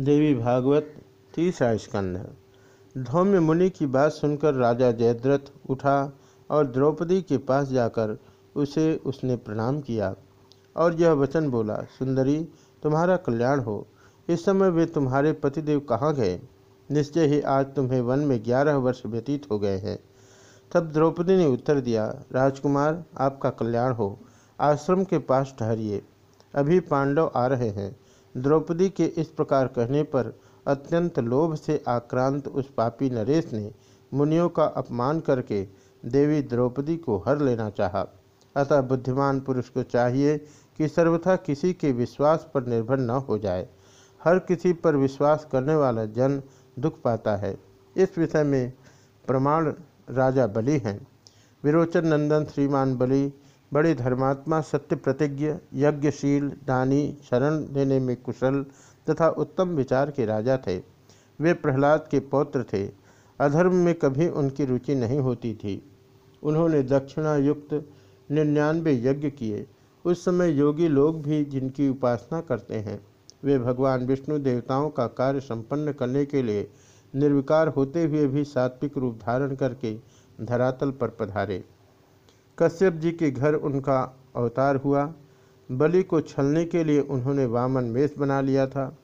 देवी भागवत तीसरा स्कंध धौम्य मुनि की बात सुनकर राजा जयद्रथ उठा और द्रौपदी के पास जाकर उसे उसने प्रणाम किया और यह वचन बोला, सुंदरी, तुम्हारा कल्याण हो। इस समय वे तुम्हारे पतिदेव कहाँ गए? निश्चय ही आज तुम्हें वन में ग्यारह वर्ष व्यतीत हो गए हैं। तब द्रौपदी ने उत्तर दिया, राजकुमार, आपका कल्याण हो। आश्रम के पास ठहरिए। अभी पांडव आ रहे हैं। द्रौपदी के इस प्रकार कहने पर अत्यंत लोभ से आक्रांत उस पापी नरेश ने मुनियों का अपमान करके देवी द्रौपदी को हर लेना चाहा। अतः बुद्धिमान पुरुष को चाहिए कि सर्वथा किसी के विश्वास पर निर्भर न हो जाए। हर किसी पर विश्वास करने वाला जन दुख पाता है। इस विषय में प्रमाण राजा बलि हैं। विरोचन नंदन श्रीमान बलि बड़े धर्मात्मा, सत्य प्रतिज्ञ, यज्ञशील, दानी, शरण देने में कुशल तथा उत्तम विचार के राजा थे। वे प्रहलाद के पौत्र थे। अधर्म में कभी उनकी रुचि नहीं होती थी। उन्होंने दक्षिणा युक्त निन्यानवे यज्ञ किए। उस समय योगी लोग भी जिनकी उपासना करते हैं, वे भगवान विष्णु देवताओं का कार्य संपन्न करने के लिए निर्विकार होते हुए भी सात्विक रूप धारण करके धरातल पर पधारे। कश्यप जी के घर उनका अवतार हुआ। बलि को छलने के लिए उन्होंने वामन मेष बना लिया था।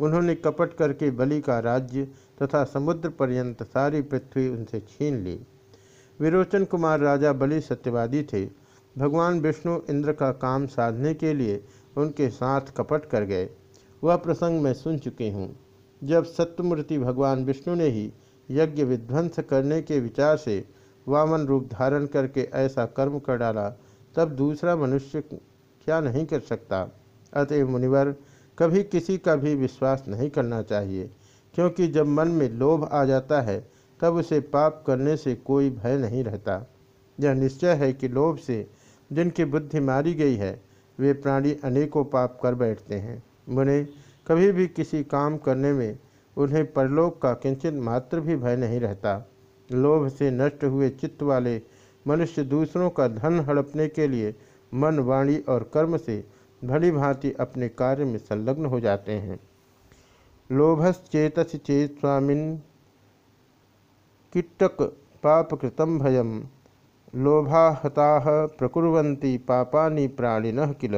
उन्होंने कपट करके बलि का राज्य तथा समुद्र पर्यंत सारी पृथ्वी उनसे छीन ली। विरोचन कुमार राजा बलि सत्यवादी थे। भगवान विष्णु इंद्र का काम साधने के लिए उनके साथ कपट कर गए। वह प्रसंग मैं सुन चुकी हूँ। जब सत्यमूर्ति भगवान विष्णु ने ही यज्ञ विध्वंस करने के विचार से वामन रूप धारण करके ऐसा कर्म कर डाला, तब दूसरा मनुष्य क्या नहीं कर सकता? अतएव मुनिवर, कभी किसी का भी विश्वास नहीं करना चाहिए, क्योंकि जब मन में लोभ आ जाता है, तब उसे पाप करने से कोई भय नहीं रहता। यह निश्चय है कि लोभ से जिनकी बुद्धि मारी गई है, वे प्राणी अनेकों पाप कर बैठते हैं। मुने, कभी भी किसी काम करने में उन्हें परलोक का किंचित मात्र भी भय नहीं रहता। लोभ से नष्ट हुए चित्त वाले मनुष्य दूसरों का धन हड़पने के लिए मन, वाणी और कर्म से भली भांति अपने कार्य में संलग्न हो जाते हैं। लोभश्चेतस चेत स्वामिन किट्टक पापकृतम भयम लोभाहता प्रकुर्वन्ति पापानि प्राणिन किल।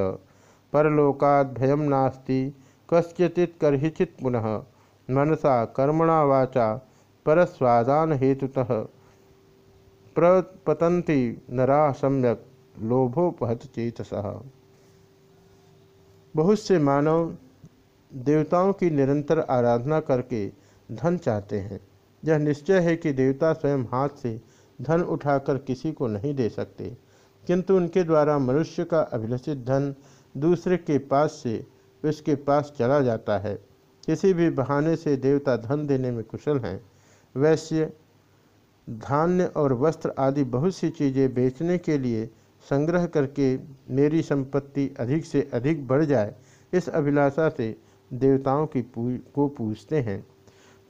परलोकाद भयम नास्ति। कस्यचित करहिचित पुनः। मनसा कर्मणा वाचा परस्वादान हेतुतः प्रपतंती नरा सम्यक लोभोपहत चेतस। बहुत से मानव देवताओं की निरंतर आराधना करके धन चाहते हैं। यह निश्चय है कि देवता स्वयं हाथ से धन उठाकर किसी को नहीं दे सकते, किंतु उनके द्वारा मनुष्य का अभिलषित धन दूसरे के पास से उसके पास चला जाता है। किसी भी बहाने से देवता धन देने में कुशल हैं। वैश्य, धान्य और वस्त्र आदि बहुत सी चीज़ें बेचने के लिए संग्रह करके मेरी संपत्ति अधिक से अधिक बढ़ जाए, इस अभिलाषा से देवताओं की पू, को पूछते हैं।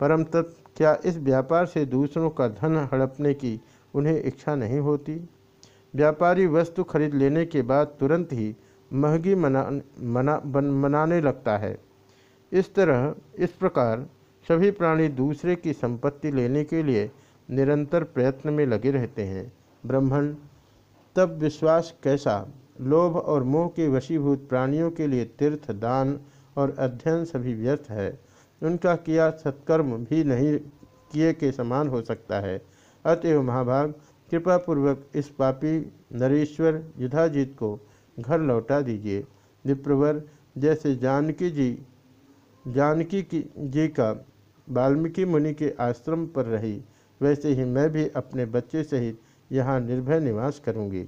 परम तत्व क्या इस व्यापार से दूसरों का धन हड़पने की उन्हें इच्छा नहीं होती? व्यापारी वस्तु खरीद लेने के बाद तुरंत ही महँगी मना मना, बन, मनाने लगता है। इस तरह, इस प्रकार सभी प्राणी दूसरे की संपत्ति लेने के लिए निरंतर प्रयत्न में लगे रहते हैं। ब्राह्मण, तब विश्वास कैसा? लोभ और मोह के वशीभूत प्राणियों के लिए तीर्थ, दान और अध्ययन सभी व्यर्थ है। उनका किया सत्कर्म भी नहीं किए के समान हो सकता है। अतएव महाभाग, कृपापूर्वक इस पापी नरेश्वर युधाजीत को घर लौटा दीजिए। विप्रवर, जैसे जानकी जी, जानकी की जी का वाल्मीकि मुनि के आश्रम पर रही, वैसे ही मैं भी अपने बच्चे सहित यहाँ निर्भय निवास करूँगी।